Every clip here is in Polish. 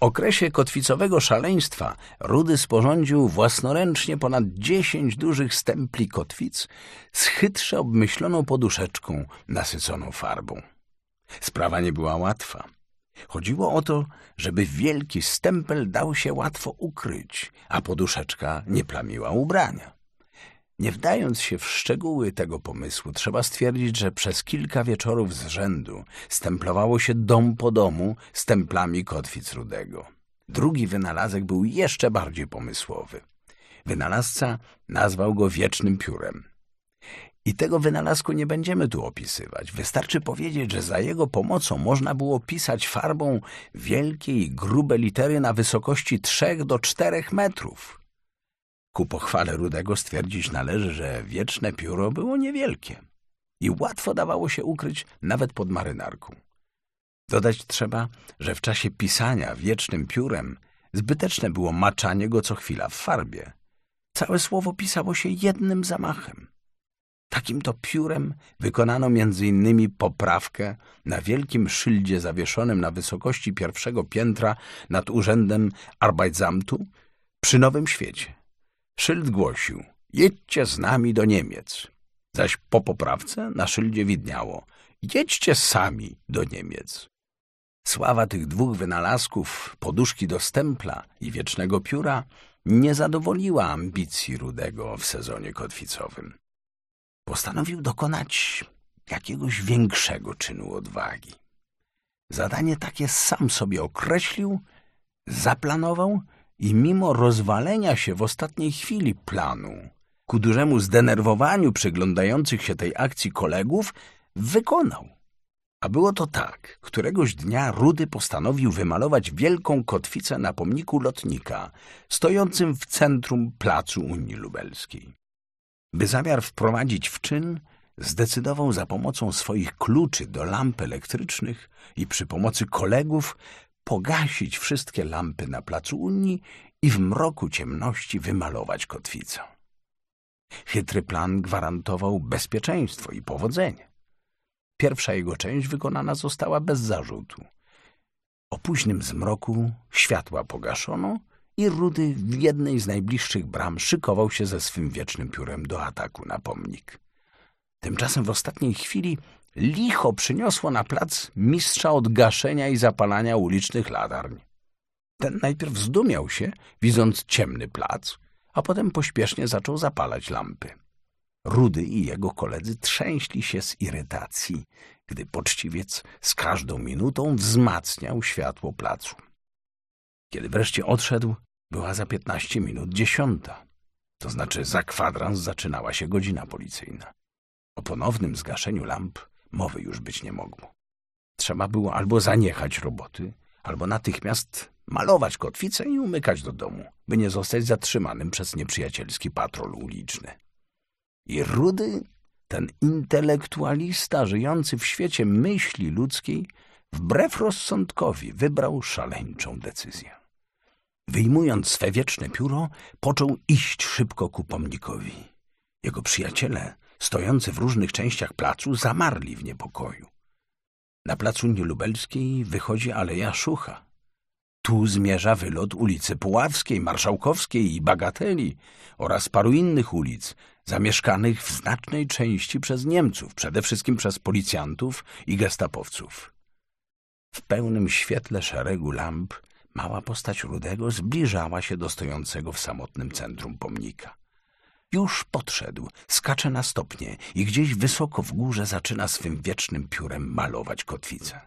okresie kotwicowego szaleństwa Rudy sporządził własnoręcznie ponad dziesięć dużych stempli kotwic z chytrze obmyśloną poduszeczką nasyconą farbą. Sprawa nie była łatwa. Chodziło o to, żeby wielki stempel dał się łatwo ukryć, a poduszeczka nie plamiła ubrania. Nie wdając się w szczegóły tego pomysłu, trzeba stwierdzić, że przez kilka wieczorów z rzędu stemplowało się dom po domu stemplami kotwic rudego. Drugi wynalazek był jeszcze bardziej pomysłowy. Wynalazca nazwał go wiecznym piórem. I tego wynalazku nie będziemy tu opisywać. Wystarczy powiedzieć, że za jego pomocą można było pisać farbą wielkie i grube litery na wysokości trzech do czterech metrów. Ku pochwale Rudego stwierdzić należy, że wieczne pióro było niewielkie i łatwo dawało się ukryć nawet pod marynarką. Dodać trzeba, że w czasie pisania wiecznym piórem zbyteczne było maczanie go co chwila w farbie. Całe słowo pisało się jednym zamachem. Takim to piórem wykonano między innymi poprawkę na wielkim szyldzie zawieszonym na wysokości pierwszego piętra nad urzędem Arbeitsamtu przy Nowym Świecie. Szyld głosił — jedźcie z nami do Niemiec. Zaś po poprawce na szyldzie widniało — jedźcie sami do Niemiec. Sława tych dwóch wynalazków, poduszki do stempla i wiecznego pióra, nie zadowoliła ambicji Rudego w sezonie kotwicowym. Postanowił dokonać jakiegoś większego czynu odwagi. Zadanie takie sam sobie określił, zaplanował i mimo rozwalenia się w ostatniej chwili planu, ku dużemu zdenerwowaniu przyglądających się tej akcji kolegów, wykonał. A było to tak. Któregoś dnia Rudy postanowił wymalować wielką kotwicę na pomniku lotnika, stojącym w centrum placu Unii Lubelskiej. By zamiar wprowadzić w czyn, zdecydował za pomocą swoich kluczy do lamp elektrycznych i przy pomocy kolegów pogasić wszystkie lampy na placu Unii i w mroku ciemności wymalować kotwicę. Chytry plan gwarantował bezpieczeństwo i powodzenie. Pierwsza jego część wykonana została bez zarzutu. O późnym zmroku światła pogaszono i Rudy w jednej z najbliższych bram szykował się ze swym wiecznym piórem do ataku na pomnik. Tymczasem w ostatniej chwili licho przyniosło na plac mistrza od gaszenia i zapalania ulicznych latarń. Ten najpierw zdumiał się, widząc ciemny plac, a potem pośpiesznie zaczął zapalać lampy. Rudy i jego koledzy trzęśli się z irytacji, gdy poczciwiec z każdą minutą wzmacniał światło placu. Kiedy wreszcie odszedł, była za piętnaście minut dziesiąta. To znaczy za kwadrans zaczynała się godzina policyjna. O ponownym zgaszeniu lamp mowy już być nie mogło. Trzeba było albo zaniechać roboty, albo natychmiast malować kotwicę i umykać do domu, by nie zostać zatrzymanym przez nieprzyjacielski patrol uliczny. I Rudy, ten intelektualista żyjący w świecie myśli ludzkiej, wbrew rozsądkowi wybrał szaleńczą decyzję. Wyjmując swe wieczne pióro, począł iść szybko ku pomnikowi. Jego przyjaciele, stojący w różnych częściach placu, zamarli w niepokoju. Na placu Nielubelskiej wychodzi Aleja Szucha. Tu zmierza wylot ulicy Puławskiej, Marszałkowskiej i Bagateli oraz paru innych ulic, zamieszkanych w znacznej części przez Niemców, przede wszystkim przez policjantów i gestapowców. W pełnym świetle szeregu lamp Mała postać Rudego zbliżała się do stojącego w samotnym centrum pomnika. Już podszedł, skacze na stopnie i gdzieś wysoko w górze zaczyna swym wiecznym piórem malować kotwicę.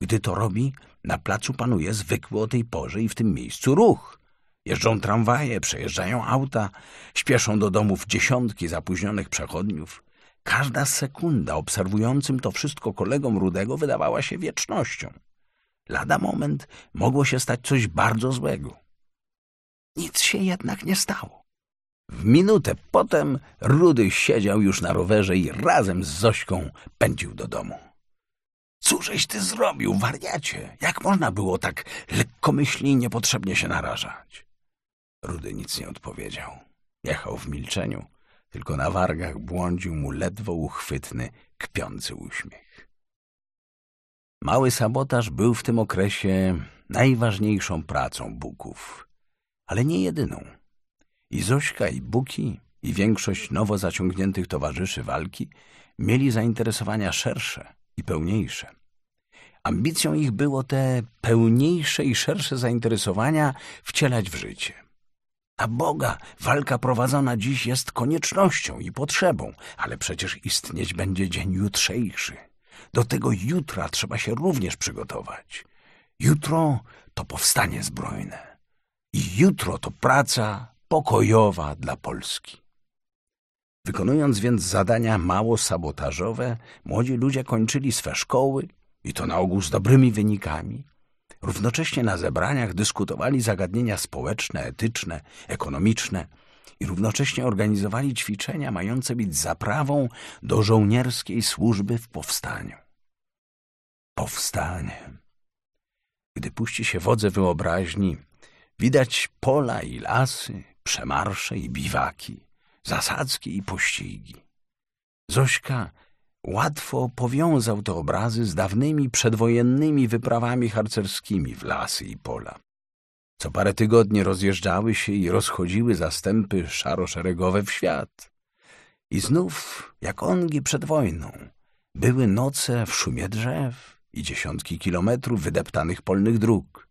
Gdy to robi, na placu panuje zwykły o tej porze i w tym miejscu ruch. Jeżdżą tramwaje, przejeżdżają auta, śpieszą do domów dziesiątki zapóźnionych przechodniów. Każda sekunda obserwującym to wszystko kolegom Rudego wydawała się wiecznością. Lada moment mogło się stać coś bardzo złego. Nic się jednak nie stało. W minutę potem Rudy siedział już na rowerze i razem z Zośką pędził do domu. Cóżeś ty zrobił, wariacie? Jak można było tak lekkomyślnie i niepotrzebnie się narażać? Rudy nic nie odpowiedział. Jechał w milczeniu, tylko na wargach błądził mu ledwo uchwytny, kpiący uśmiech. Mały sabotaż był w tym okresie najważniejszą pracą Buków, ale nie jedyną. I Zośka, i Buki, i większość nowo zaciągniętych towarzyszy walki mieli zainteresowania szersze i pełniejsze. Ambicją ich było te pełniejsze i szersze zainteresowania wcielać w życie. A Boga, walka prowadzona dziś jest koniecznością i potrzebą, ale przecież istnieć będzie dzień jutrzejszy. Do tego jutra trzeba się również przygotować. Jutro to powstanie zbrojne. I jutro to praca pokojowa dla Polski. Wykonując więc zadania mało sabotażowe, młodzi ludzie kończyli swe szkoły i to na ogół z dobrymi wynikami. Równocześnie na zebraniach dyskutowali zagadnienia społeczne, etyczne, ekonomiczne i równocześnie organizowali ćwiczenia mające być zaprawą do żołnierskiej służby w powstaniu. Powstanie. Gdy puści się wodze wyobraźni, widać pola i lasy, przemarsze i biwaki, zasadzki i pościgi. Zośka łatwo powiązał te obrazy z dawnymi przedwojennymi wyprawami harcerskimi w lasy i pola. Co parę tygodni rozjeżdżały się i rozchodziły zastępy szaroszeregowe w świat. I znów, jak ongi przed wojną, były noce w szumie drzew i dziesiątki kilometrów wydeptanych polnych dróg.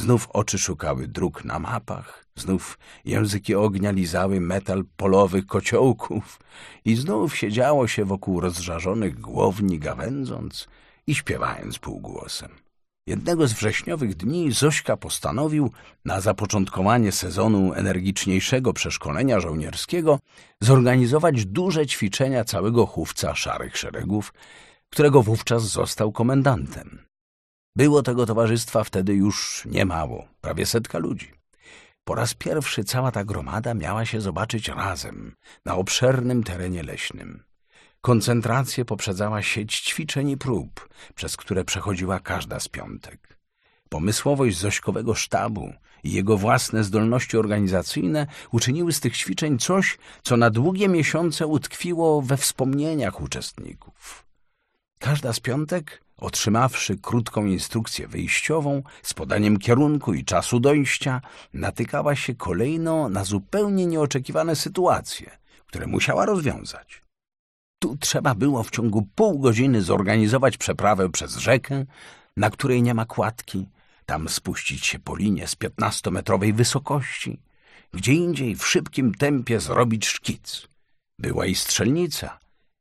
Znów oczy szukały dróg na mapach, znów języki ognia lizały metal polowych kociołków i znów siedziało się wokół rozżarzonych głowni gawędząc i śpiewając półgłosem. Jednego z wrześniowych dni Zośka postanowił na zapoczątkowanie sezonu energiczniejszego przeszkolenia żołnierskiego zorganizować duże ćwiczenia całego chówca szarych szeregów, którego wówczas został komendantem. Było tego towarzystwa wtedy już niemało, prawie setka ludzi. Po raz pierwszy cała ta gromada miała się zobaczyć razem, na obszernym terenie leśnym. Koncentrację poprzedzała sieć ćwiczeń i prób, przez które przechodziła każda z piątek. Pomysłowość Zośkowego sztabu i jego własne zdolności organizacyjne uczyniły z tych ćwiczeń coś, co na długie miesiące utkwiło we wspomnieniach uczestników. Każda z piątek, otrzymawszy krótką instrukcję wyjściową z podaniem kierunku i czasu dojścia, natykała się kolejno na zupełnie nieoczekiwane sytuacje, które musiała rozwiązać. Tu trzeba było w ciągu pół godziny zorganizować przeprawę przez rzekę, na której nie ma kładki, tam spuścić się po linie z piętnastometrowej wysokości, gdzie indziej w szybkim tempie zrobić szkic. Była i strzelnica,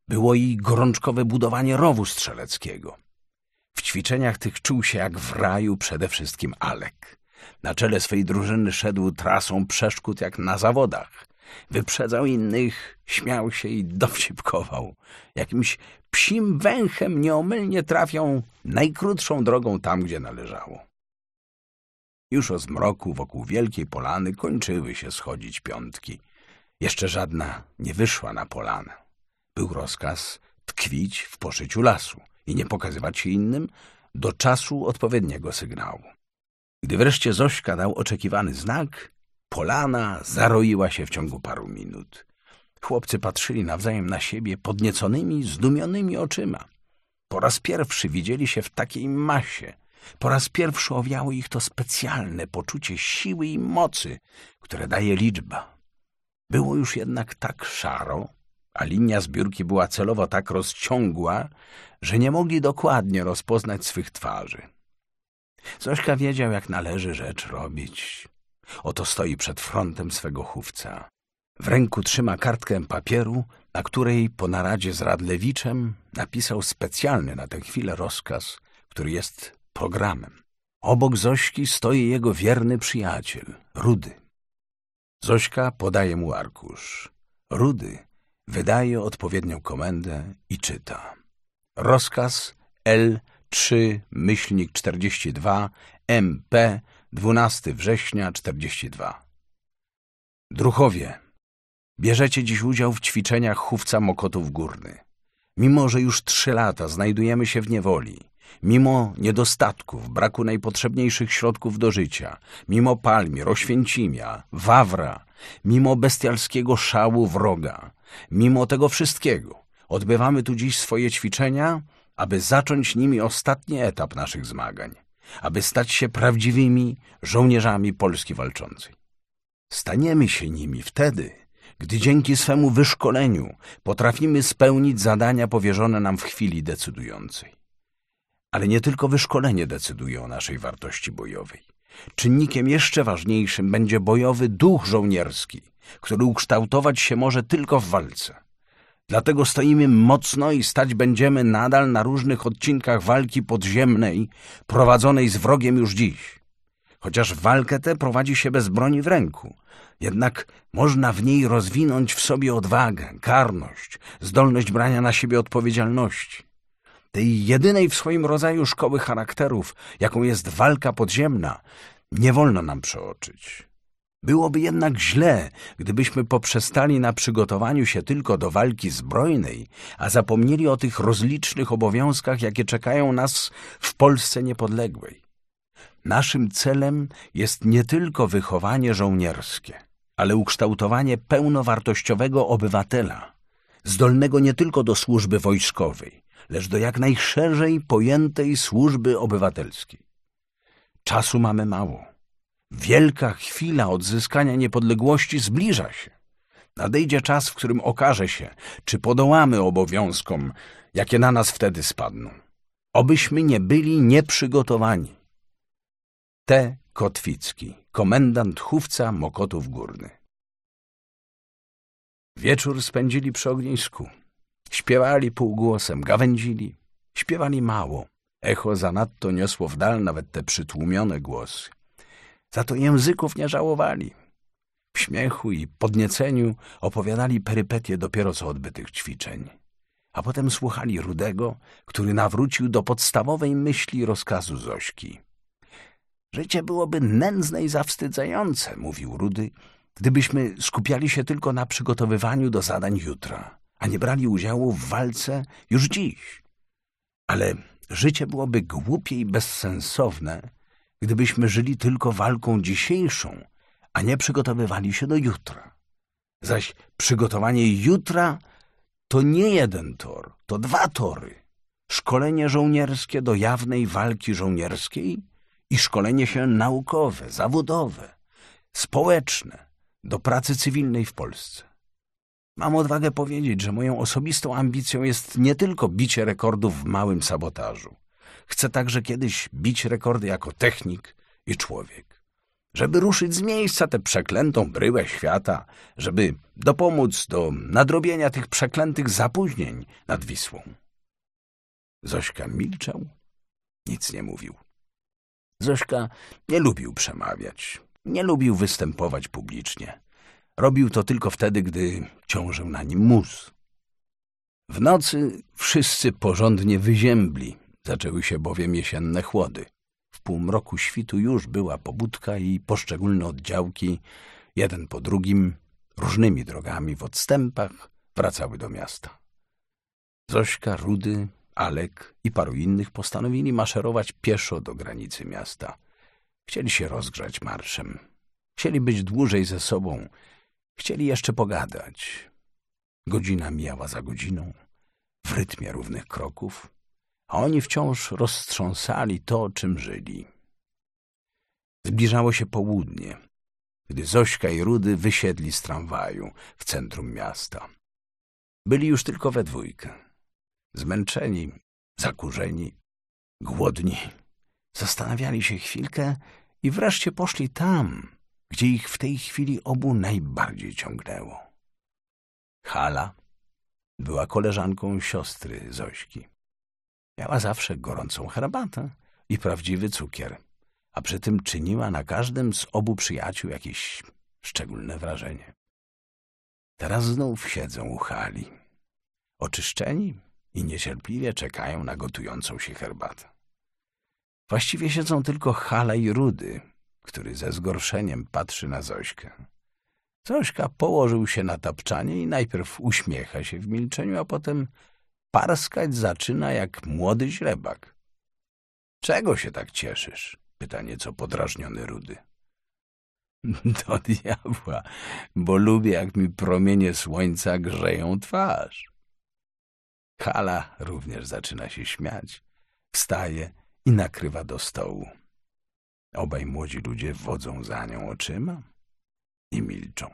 było i gorączkowe budowanie rowu strzeleckiego. W ćwiczeniach tych czuł się jak w raju przede wszystkim Alek. Na czele swej drużyny szedł trasą przeszkód jak na zawodach. Wyprzedzał innych, śmiał się i dowcipkował. Jakimś psim węchem nieomylnie trafią najkrótszą drogą tam, gdzie należało. Już o zmroku wokół wielkiej polany kończyły się schodzić piątki. Jeszcze żadna nie wyszła na polanę. Był rozkaz tkwić w poszyciu lasu i nie pokazywać się innym do czasu odpowiedniego sygnału. Gdy wreszcie Zośka dał oczekiwany znak, polana zaroiła się w ciągu paru minut. Chłopcy patrzyli nawzajem na siebie podnieconymi, zdumionymi oczyma. Po raz pierwszy widzieli się w takiej masie. Po raz pierwszy owiało ich to specjalne poczucie siły i mocy, które daje liczba. Było już jednak tak szaro, a linia zbiórki była celowo tak rozciągła, że nie mogli dokładnie rozpoznać swych twarzy. Zośka wiedział, jak należy rzecz robić. Oto stoi przed frontem swego chówca. W ręku trzyma kartkę papieru, na której po naradzie z Radlewiczem napisał specjalny na tę chwilę rozkaz, który jest programem. Obok Zośki stoi jego wierny przyjaciel, Rudy. Zośka podaje mu arkusz. Rudy wydaje odpowiednią komendę i czyta. Rozkaz L3 myślnik 42 MP 12 września 42 Druchowie, bierzecie dziś udział w ćwiczeniach chówca Mokotów Górny. Mimo, że już trzy lata znajdujemy się w niewoli, mimo niedostatków, braku najpotrzebniejszych środków do życia, mimo Palmir, Oświęcimia, Wawra, mimo bestialskiego szału wroga, mimo tego wszystkiego, odbywamy tu dziś swoje ćwiczenia, aby zacząć nimi ostatni etap naszych zmagań. aby stać się prawdziwymi żołnierzami Polski walczącej. Staniemy się nimi wtedy, gdy dzięki swemu wyszkoleniu potrafimy spełnić zadania powierzone nam w chwili decydującej. Ale nie tylko wyszkolenie decyduje o naszej wartości bojowej. Czynnikiem jeszcze ważniejszym będzie bojowy duch żołnierski, który ukształtować się może tylko w walce. Dlatego stoimy mocno i stać będziemy nadal na różnych odcinkach walki podziemnej, prowadzonej z wrogiem już dziś. Chociaż walkę tę prowadzi się bez broni w ręku, jednak można w niej rozwinąć w sobie odwagę, karność, zdolność brania na siebie odpowiedzialności. Tej jedynej w swoim rodzaju szkoły charakterów, jaką jest walka podziemna, nie wolno nam przeoczyć. Byłoby jednak źle, gdybyśmy poprzestali na przygotowaniu się tylko do walki zbrojnej, a zapomnieli o tych rozlicznych obowiązkach, jakie czekają nas w Polsce niepodległej. Naszym celem jest nie tylko wychowanie żołnierskie, ale ukształtowanie pełnowartościowego obywatela, zdolnego nie tylko do służby wojskowej, lecz do jak najszerzej pojętej służby obywatelskiej. Czasu mamy mało. Wielka chwila odzyskania niepodległości zbliża się. Nadejdzie czas, w którym okaże się, czy podołamy obowiązkom, jakie na nas wtedy spadną. Obyśmy nie byli nieprzygotowani. T. Kotwicki, komendant chówca Mokotów Górny. Wieczór spędzili przy ognisku. Śpiewali półgłosem, gawędzili. Śpiewali mało. Echo zanadto niosło w dal nawet te przytłumione głosy. Za to języków nie żałowali. W śmiechu i podnieceniu opowiadali perypetie dopiero co odbytych ćwiczeń. A potem słuchali Rudego, który nawrócił do podstawowej myśli rozkazu Zośki. Życie byłoby nędzne i zawstydzające, mówił Rudy, gdybyśmy skupiali się tylko na przygotowywaniu do zadań jutra, a nie brali udziału w walce już dziś. Ale życie byłoby głupie i bezsensowne, gdybyśmy żyli tylko walką dzisiejszą, a nie przygotowywali się do jutra. Zaś przygotowanie jutra to nie jeden tor, to dwa tory. Szkolenie żołnierskie do jawnej walki żołnierskiej i szkolenie się naukowe, zawodowe, społeczne do pracy cywilnej w Polsce. Mam odwagę powiedzieć, że moją osobistą ambicją jest nie tylko bicie rekordów w małym sabotażu. Chcę także kiedyś bić rekordy jako technik i człowiek. Żeby ruszyć z miejsca tę przeklętą bryłę świata, żeby dopomóc do nadrobienia tych przeklętych zapóźnień nad Wisłą. Zośka milczał, nic nie mówił. Zośka nie lubił przemawiać, nie lubił występować publicznie. Robił to tylko wtedy, gdy ciążył na nim mus. W nocy wszyscy porządnie wyziębli, zaczęły się bowiem jesienne chłody. W półmroku świtu już była pobudka i poszczególne oddziałki, jeden po drugim, różnymi drogami w odstępach wracały do miasta. Zośka, Rudy, Alek i paru innych postanowili maszerować pieszo do granicy miasta. Chcieli się rozgrzać marszem. Chcieli być dłużej ze sobą. Chcieli jeszcze pogadać. Godzina mijała za godziną, w rytmie równych kroków, a oni wciąż roztrząsali to, czym żyli. Zbliżało się południe, gdy Zośka i Rudy wysiedli z tramwaju w centrum miasta. Byli już tylko we dwójkę. Zmęczeni, zakurzeni, głodni. Zastanawiali się chwilkę i wreszcie poszli tam, gdzie ich w tej chwili obu najbardziej ciągnęło. Hala była koleżanką siostry Zośki. Miała zawsze gorącą herbatę i prawdziwy cukier, a przy tym czyniła na każdym z obu przyjaciół jakieś szczególne wrażenie. Teraz znów siedzą u Hali. Oczyszczeni, i niecierpliwie czekają na gotującą się herbatę. Właściwie siedzą tylko Hala i Rudy, który ze zgorszeniem patrzy na Zośkę. Zośka położył się na tapczanie i najpierw uśmiecha się w milczeniu, a potem parskać zaczyna jak młody źrebak. — Czego się tak cieszysz? — pyta nieco podrażniony Rudy. — Do diabła, bo lubię, jak mi promienie słońca grzeją twarz. Hala również zaczyna się śmiać, wstaje i nakrywa do stołu. Obaj młodzi ludzie wodzą za nią oczyma i milczą.